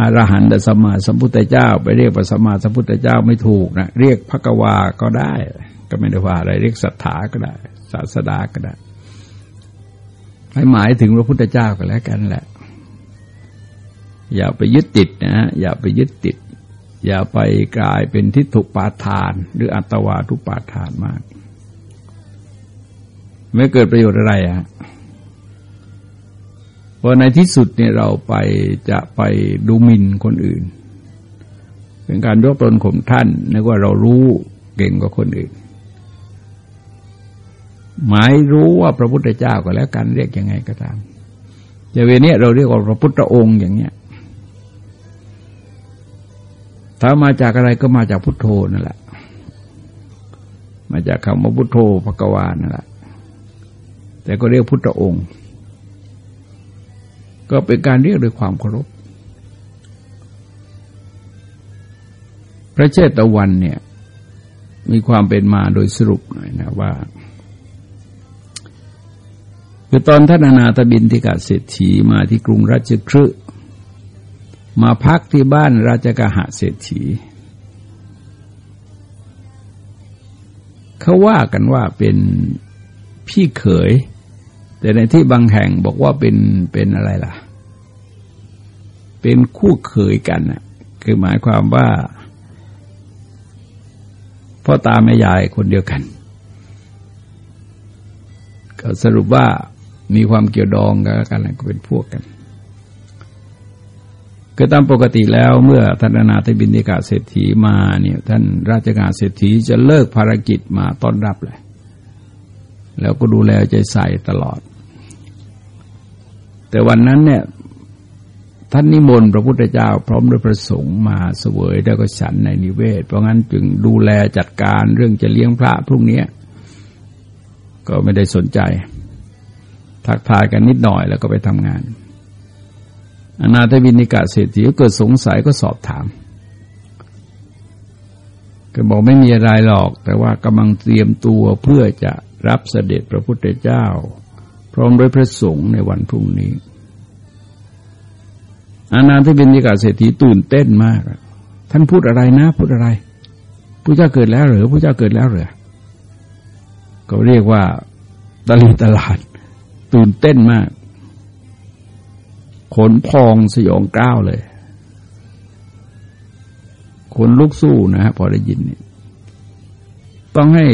อรหันตสมมาสัมพุทธเจ้า ไปเรียกพระสมมาสัมพุทธเจ้าไม่ถูกนะเรียกพักวาก็ได้ ก็ไม่ได้ว่าอะไรเรียกศรัทธาก็ได้ ศาสดาก็ได้ให้หมายถึงพระพุทธเจ้าก็แล้วกันแหละ อย่าไปยึดติดนะอย่าไปยึดติด อย่าไปกลายเป็นทิฏฐุปาทาน หรืออัตวาทุปาทานมาก ไม่เกิดประโยชน์อะไรอะเพราะในที่สุดเนี่ยเราไปจะไปดูหมิ่นคนอื่น เป็นการยกตนข่มท่านนึกว่าเรารู้เก่งกว่าคนอื่น หมายรู้ว่าพระพุทธเจ้าก็แล้วกันเรียกยังไงก็ตามแต่เวนี้เราเรียกว่าพระพุทธองค์อย่างเนี้ยถ้ามาจากอะไรก็มาจากพุทโธนั่นแหละ มาจากคำว่าพุทโธภกวานั่นแหละ แต่ก็เรียกพุทธองค์ ก็เป็นการเรียกด้วยความเคารพ พระเจตวันเนี่ย มีความเป็นมาโดยสรุปหน่อยนะว่าคือตอนท่านอนาตบินทิกาเศรษฐีมาที่กรุงราชคฤห์มาพักที่บ้านราชกหะเศรษฐีเขาว่ากันว่าเป็นพี่เขย แต่ในที่บางแห่งบอกว่าเป็นเป็นอะไรล่ะ เป็นคู่เขยกันน่ะ คือหมายความว่าพ่อตาแม่ยายคนเดียวกัน ก็สรุปว่ามีความเกี่ยวดองกันก็เป็นพวกกันคือตามปกติแล้วเมื่อท่านนาถบินิกาเศรษฐีมาเนี่ยท่านราชการเศรษฐีจะเลิกภารกิจมาต้อนรับเลย แล้วก็ดูแลใจใส่ตลอด แต่วันนั้นเนี่ยท่านนิมนต์พระพุทธเจ้า พร้อมด้วยพระสงฆ์มาเสวยแล้วก็ฉันในนิเวศ เพราะงั้นจึงดูแลจัดการเรื่องจะเลี้ยงพระพรุ่งนี้ก็ไม่ได้สนใจ ทักทายกันนิดหน่อยแล้วก็ไปทำงาน อนาถวินิกาเศรษฐีก็เกิดสงสัยก็สอบถามก็บอกไม่มีอะไรหรอก แต่ว่ากำลังเตรียมตัวเพื่อจะรับเสด็จพระพุทธเจ้า พร้อมด้วยพระสงฆ์ในวันพรุ่งนี้ อานาถบินิกาเศรษฐีตื่นเต้นมาก ท่านพูดอะไรนะพูดอะไรพระเจ้าเกิดแล้วหรือพระเจ้าเกิดแล้วหรือก็เรียกว่าตลีตลาด ตื่นเต้นมาก ขนพองสยองก้าวเลยคนลุกสู้นะฮะพอได้ยินเนี่ยต้องให้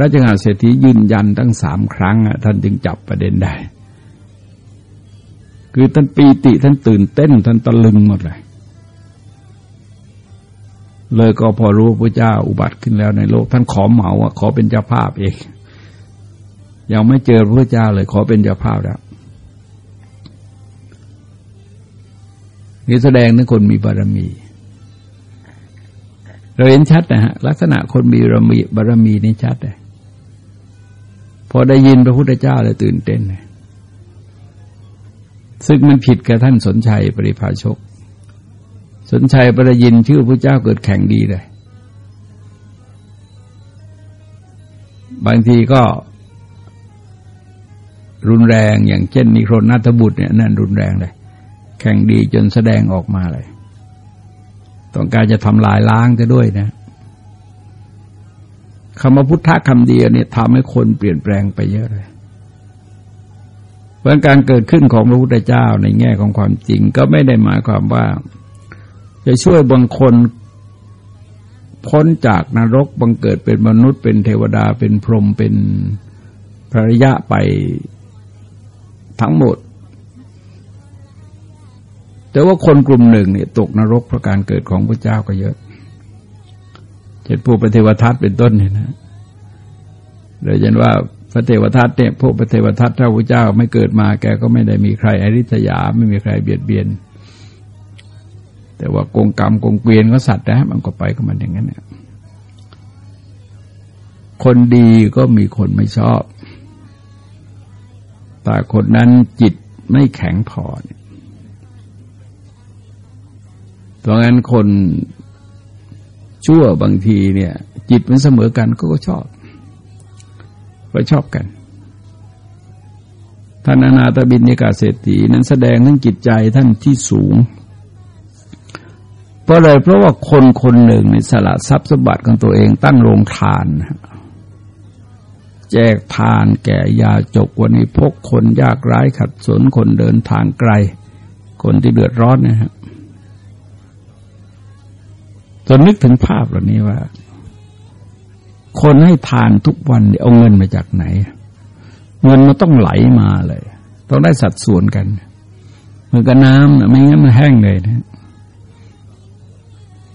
ราชกาเศรษฐียืนยันตั้งสามครั้งท่านจึงจับประเด็นได้ คือท่านปีติท่านตื่นเต้นท่านตะลึงหมดเลย เลยก็พอรู้พระเจ้าอุบัติขึ้นแล้วในโลก ท่านขอเหมาว่าขอเป็นเจ้าภาพเองยังไม่เจอพระเจ้าเลยขอเป็นเจ้าภาพแล้วนี่แสดงถึงคนมีบารมี เราเห็นชัดนะฮะลักษณะคนมีบารมีบารมีนี่ชัดเลย อได้ยินพระพุทธเจ้าเลยตื่นเต้น ซึ่งมันผิดกับท่านสนชัยปริภาชก สนชัยประยินชื่อพระเจ้าเกิดแข่งดีเลย บางทีก็ รุนแรงอย่างเช่นนิโครนัทบุตรเนี่ยนั่นรุนแรงเลย แข่งดีจนแสดงออกมาเลย ต้องการจะทำลายล้างจะด้วยนะ คำว่าพุทธะคำเดียวเนี่ยทำให้คนเปลี่ยนแปลงไปเยอะเลยเพราะการเกิดขึ้นของพระพุทธเจ้าในแง่ของความจริงก็ไม่ได้หมายความว่า จะช่วยบางคนพ้นจากนรกบังเกิดเป็นมนุษย์ เป็นเทวดาเป็นพรหมเป็นพระรยะไปทั้งหมด แต่ว่าคนกลุ่มหนึ่งเนี่ยตกนรกเพราะการเกิดของพระเจ้าก็เยอะ เช่นพวกพระเทวทัตเป็นต้นเนี่ยนะโดยเฉพาพระเทวทัตเนี่ยพวกพระเทวทัตถ้าพระเจ้าไม่เกิดมาแกก็ไม่ได้มีใครอริษยาไม่มีใครเบียดเบียน แต่ว่ากงกรรมกงเกวียนก็สัตว์นะมันก็ไปก็มันอย่างนั้นเนี่ยคนดีก็มีคนไม่ชอบ แต่คนนั้นจิตไม่แข็งพอเนี่ยเพราะงั้นคน ชั่วบางทีเนี่ย จิตมันเสมอกันก็ชอบก็ชอบกันท่านอนาตบินยกาเศรษฐีนั้นแสดงถึงจิตใจท่านที่สูง เพราะอะไรเพราะว่าคนคนหนึ่งในสละทรัพย์สมบัติของตัวเองตั้งโรงทาน แจกทานแก่ยาจกวันนี้พกคนยากไร้ขัดสนคนเดินทางไกล คนที่เดือดร้อนนะครับ จนนึกถึงภาพเหล่านี้ว่า คนให้ทานทุกวันเอาเงินมาจากไหน เงินมันต้องไหลมาเลย ต้องได้สัดส่วนกันเหมือนกับน้ำนะไม่งั้นมันแห้งเลยนะ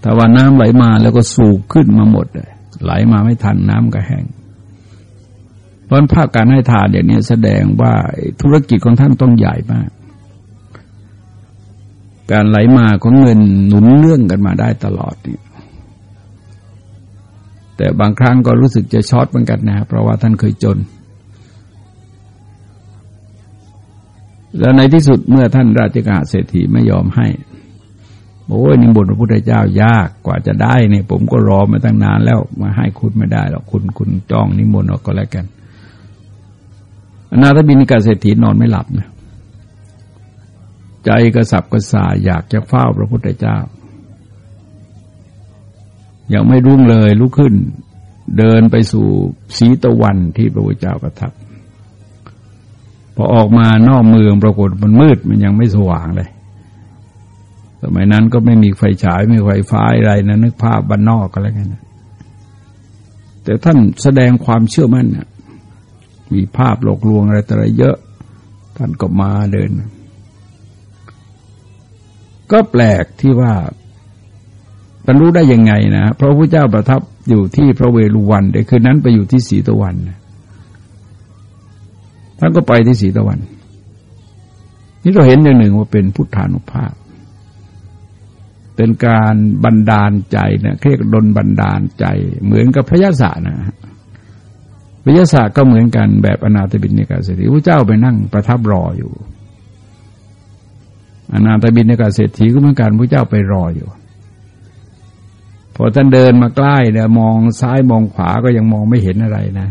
แต่ว่าน้ำไหลมาแล้วก็สูบขึ้นมาหมดเลยไหลมาไม่ทันน้ำก็แห้งเพราะภาพการให้ทานอย่างนี้แสดงว่าธุรกิจของท่านต้องใหญ่มาก การไหลมาของเงินหนุนเนื่องกันมาได้ตลอดเนี่ยแต่บางครั้งก็รู้สึกจะช็อตเหมือนกันนะ เพราะว่าท่านเคยจน แล้วในที่สุดเมื่อท่านราชกาเศรษฐีไม่ยอมให้โอ้ยนิมนต์พระพุทธเจ้ายากกว่าจะได้เนี่ย ผมก็รอมาตั้งนานแล้วมาให้คุณไม่ได้หรอกคุณคุณจ้องนิมนต์ออกก็แล้วกัน อนาถบินิกาเศรษฐีนอนไม่หลับนะ ใจกระสับกระส่ายอยากจะเฝ้าพระพุทธเจ้า ยังไม่รุ่งเลยลุกขึ้น เดินไปสู่สีตะวันที่พระพุทธเจ้าประทับ พอออกมานอกเมืองปรากฏมันมืดมันยังไม่สว่างเลย สมัยนั้นก็ไม่มีไฟฉายไม่มีไฟฟ้าอะไรนะนึกภาพบ้านนอกก็แล้วกันนะแต่ท่านแสดงความเชื่อมั่นนะมีภาพหลอกลวงอะไรต่ออะไรเยอะ ท่านก็มาเดิน ก็แปลกที่ว่าบรรลุได้ยังไงนะเพราะพระเจ้าประทับอยู่ที่พระเวรุวันเดยคืนนั้นไปอยู่ที่สีตะวันท่านก็ไปที่สีตะวัน นี่เราเห็นอย่างหนึ่งว่าเป็นพุทธานุภาพ เป็นการบันดาลใจนะเรียกดนบันดาลใจ เหมือนกับพระยาศานะพระยาศาก็เหมือนกันแบบอนาถบินในกาเสถีพระเจ้าไปนั่งประทับรออยู่ อนาถบินกาเศรษฐีก็เหมือนกันพระเจ้าไปรออยู่ พอท่านเดินมาใกล้เนี่ยมองซ้ายมองขวาก็ยังมองไม่เห็นอะไรนะ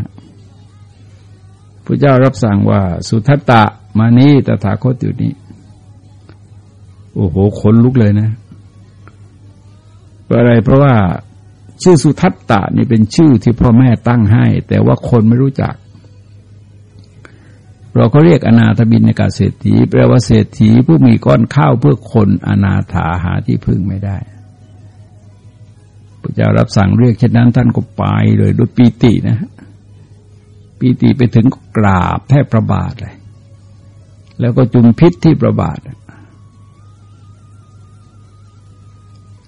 พระเจ้ารับสั่งว่าสุทัตตะมานี้ตถาคตอยู่นี้ โอ้โหขนลุกเลยนะเพราะอะไรเพราะว่าชื่อสุทัตตะนี่เป็นชื่อที่พ่อแม่ตั้งให้ แต่ว่าคนไม่รู้จัก เราก็เรียกอนาถบินในกาเศรษฐีแปลว่าเศรษฐีผู้มีก้อนข้าวเพื่อคนอนาถาหาที่พึ่งไม่ได้พระเจ้ารับสั่งเรียกเช่นนั้นท่านก็ไปเลยด้วยปีตินะปีติไปถึงก็กราบแทบประบาทเลย แล้วก็จุมพิษที่ประบาท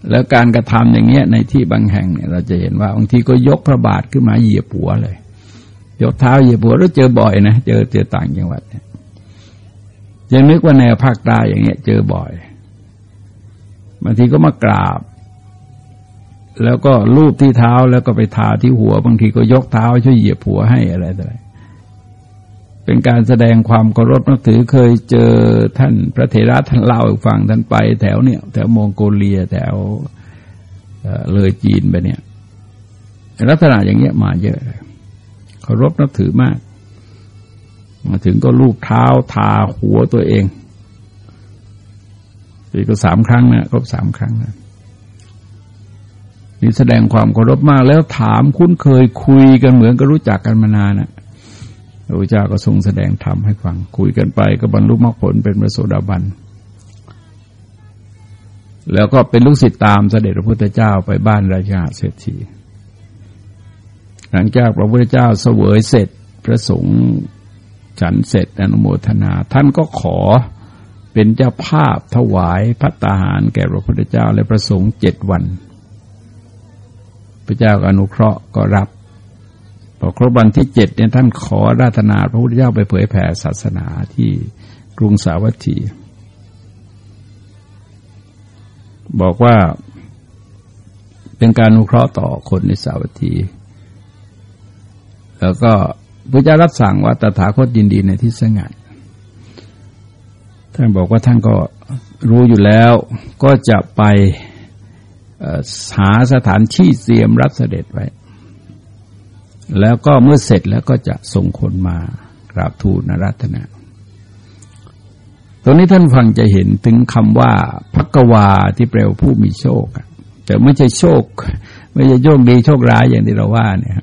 แล้วการกระทำอย่างเงี้ยในที่บางแห่งเนี่ยเราจะเห็นว่าบางทีก็ยกพระบาทขึ้นมาเหยียบหัวเลย ยกเท้าเหยียบหัวแล้วเจอบ่อยนะเจอเจอต่างจังหวัดเนี่ยยังนึกว่าแนวภาคใต้อย่างเงี้ย เจอบ่อยบางทีก็มากราบ แล้วก็ลูบที่เท้าแล้วก็ไปทาที่หัว บางทีก็ยกเท้าช่วยเหยียบหัวให้อะไรต่ออะไรเป็นการแสดงความเคารพนับถือเคยเจอท่านพระเถระท่านเล่าฟังท่านไป แถวเนี่ย แถวมองโกเลียแถวเลยจีนไปเนี่ย ลักษณะอย่างเงี้ยมาเยอะ เคารพนับถือมาก มาถึงก็ลูบเท้าทาหัวตัวเองอีกก็สามครั้งนะครบสามครั้งนะนี่แสดงความเคารพมากแล้วถามคุ้นเคยคุยกันเหมือนก็รู้จักกันมานานนะพระเจ้าก็ทรงแสดงธรรมให้ฟังคุยกันไปก็บรรลุมรรคผลเป็นพระโสดาบัน แล้วก็เป็นลูกศิษย์ตามเสด็จพระพุทธเจ้าไปบ้านราชาเศรษฐี หลังจากพระพุทธเจ้าเสวยเสร็จพระสงฆ์ฉันเสร็จอนุโมทนา ท่านก็ขอเป็นเจ้าภาพถวายพัตตาหารแก่พระพุทธเจ้าและพระสงฆ์เจ็ดวัน พระเจ้าอนุเคราะห์ก็รับพอครบวันที่เจ็ดเนี่ยท่านขอราธนาพระพุทธเจ้าไปเผยแผ่ศาสนาที่กรุงสาวัตถี บอกว่าเป็นการอนุเคราะห์ต่อคนในสาวัตถี แล้วก็พระเจ้ารับสั่งว่าตถาคตยินดีในที่สงัดท่านบอกว่าท่านก็รู้อยู่แล้วก็จะไปหาสถานที่เตรียมรับเสด็จไว้ แล้วก็เมื่อเสร็จแล้วก็จะส่งคนมากราบทูลนรัตนะตรงนี้ท่านฟังจะเห็นถึงคำว่าพักวาที่แปลว่าผู้มีโชคแต่ไม่ใช่โชค ไม่ใช่โชคดีโชคร้ายอย่างที่เราว่าเนี่ย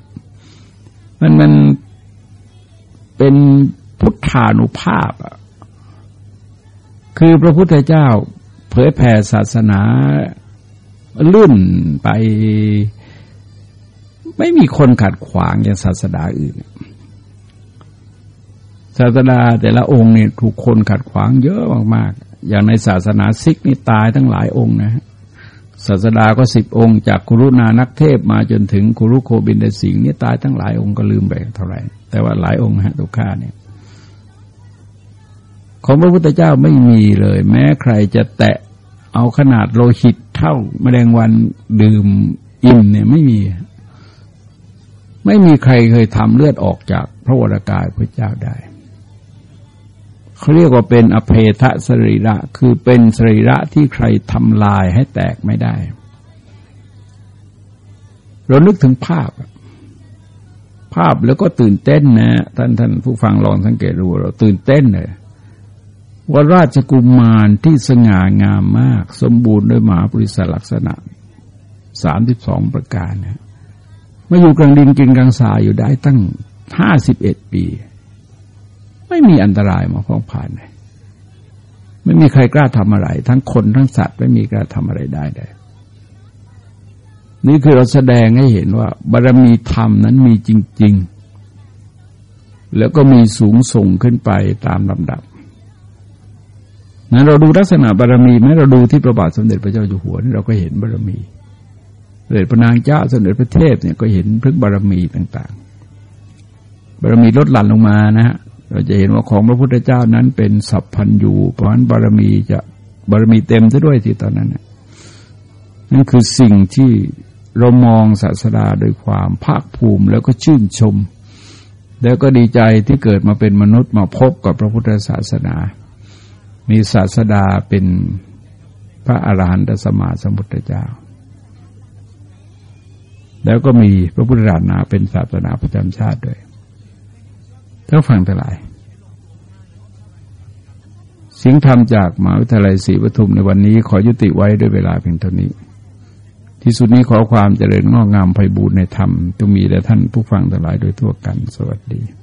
มันมันเป็นพุทธานุภาพอะคือพระพุทธเจ้าเผยแผ่ศาสนาลื่นไปไม่มีคนขัดขวางอย่างศาสดาอื่น ศาสดาแต่ละองค์เนี่ยถูกคนขัดขวางเยอะมากๆ อย่างในศาสนาซิกนี่ตายทั้งหลายองค์นะ ศาสดาก็สิบองค์จากคุรุนานักเทพมาจนถึงคุรุโคบินเดสิงนี่ตายทั้งหลายองค์ก็ลืมไปเท่าไหร่ แต่ว่าหลายองค์ฮะทุกข้าเนี่ย ของพระพุทธเจ้าไม่มีเลย แม้ใครจะแตะเอาขนาดโลหิตเท่าแมลงวันดื่มอิ่มเนี่ยไม่มี ไม่มีใครเคยทำเลือดออกจากพระวรากายพระเจ้าได้ เขาเรียกว่าเป็นอเพทะสรีระ คือเป็นสรีระที่ใครทำลายให้แตกไม่ได้ เรานึกถึงภาพ ภาพแล้วก็ตื่นเต้นนะ ท่านท่านผู้ฟังลองสังเกตดูเราตื่นเต้นเลยว่าราชกุมารที่สง่างามมาก สมบูรณ์ด้วยมหาปริศลักษณะสามสิบสองประการนะมาอยู่กลางดินกินกลางสายอยู่ได้ตั้งห้าสิบเอ็ดปี ไม่มีอันตรายมาพ้องผ่านเลยไม่มีใครกล้าทำอะไร ทั้งคนทั้งสัตว์ไม่มีกล้าทำอะไรได้เลยนี่คือเราแสดงให้เห็นว่า บารมีธรรมนั้นมีจริง ๆ แล้วก็มีสูงส่งขึ้นไปตามลำดับนั้นเราดูลักษณะบารมีไหมเราดูที่ประบาทสมเด็จพระเจ้าอยู่หัวนี่เราก็เห็นบารมีเด็จพระนางเจ้าสมเด็จพระเทพเนี่ยก็เห็นพฤกบารมีต่าง ๆ บารมีลดหลั่นลงมานะฮะ เราจะเห็นว่าของพระพุทธเจ้านั้นเป็นสัพพันยูเพราะฉะนั้นบารมีจะบารมีเต็มซะด้วยที่ตอนนั้นนั่นคือสิ่งที่เรามองศาสดาโดยความภาคภูมิแล้วก็ชื่นชม แล้วก็ดีใจที่เกิดมาเป็นมนุษย์มาพบกับพระพุทธศาสนา มีศาสดาเป็นพระอาหารหันตสมาสมุทธเจ้า แล้วก็มีพระพุทธศาสนาเป็นศาสนาประจำชาติด้วย ท่านฟังทั้งหลาย เสียงธรรมจากมหาวิทยาลัยศรีปทุมในวันนี้ขอยุติไว้ด้วยเวลาเพียงเท่านี้ ที่สุดนี้ขอความเจริญงอกงามไพบูรณ์ในธรรมจงมีแด่ท่านผู้ฟังทั้งหลายโดยทั่วกัน สวัสดี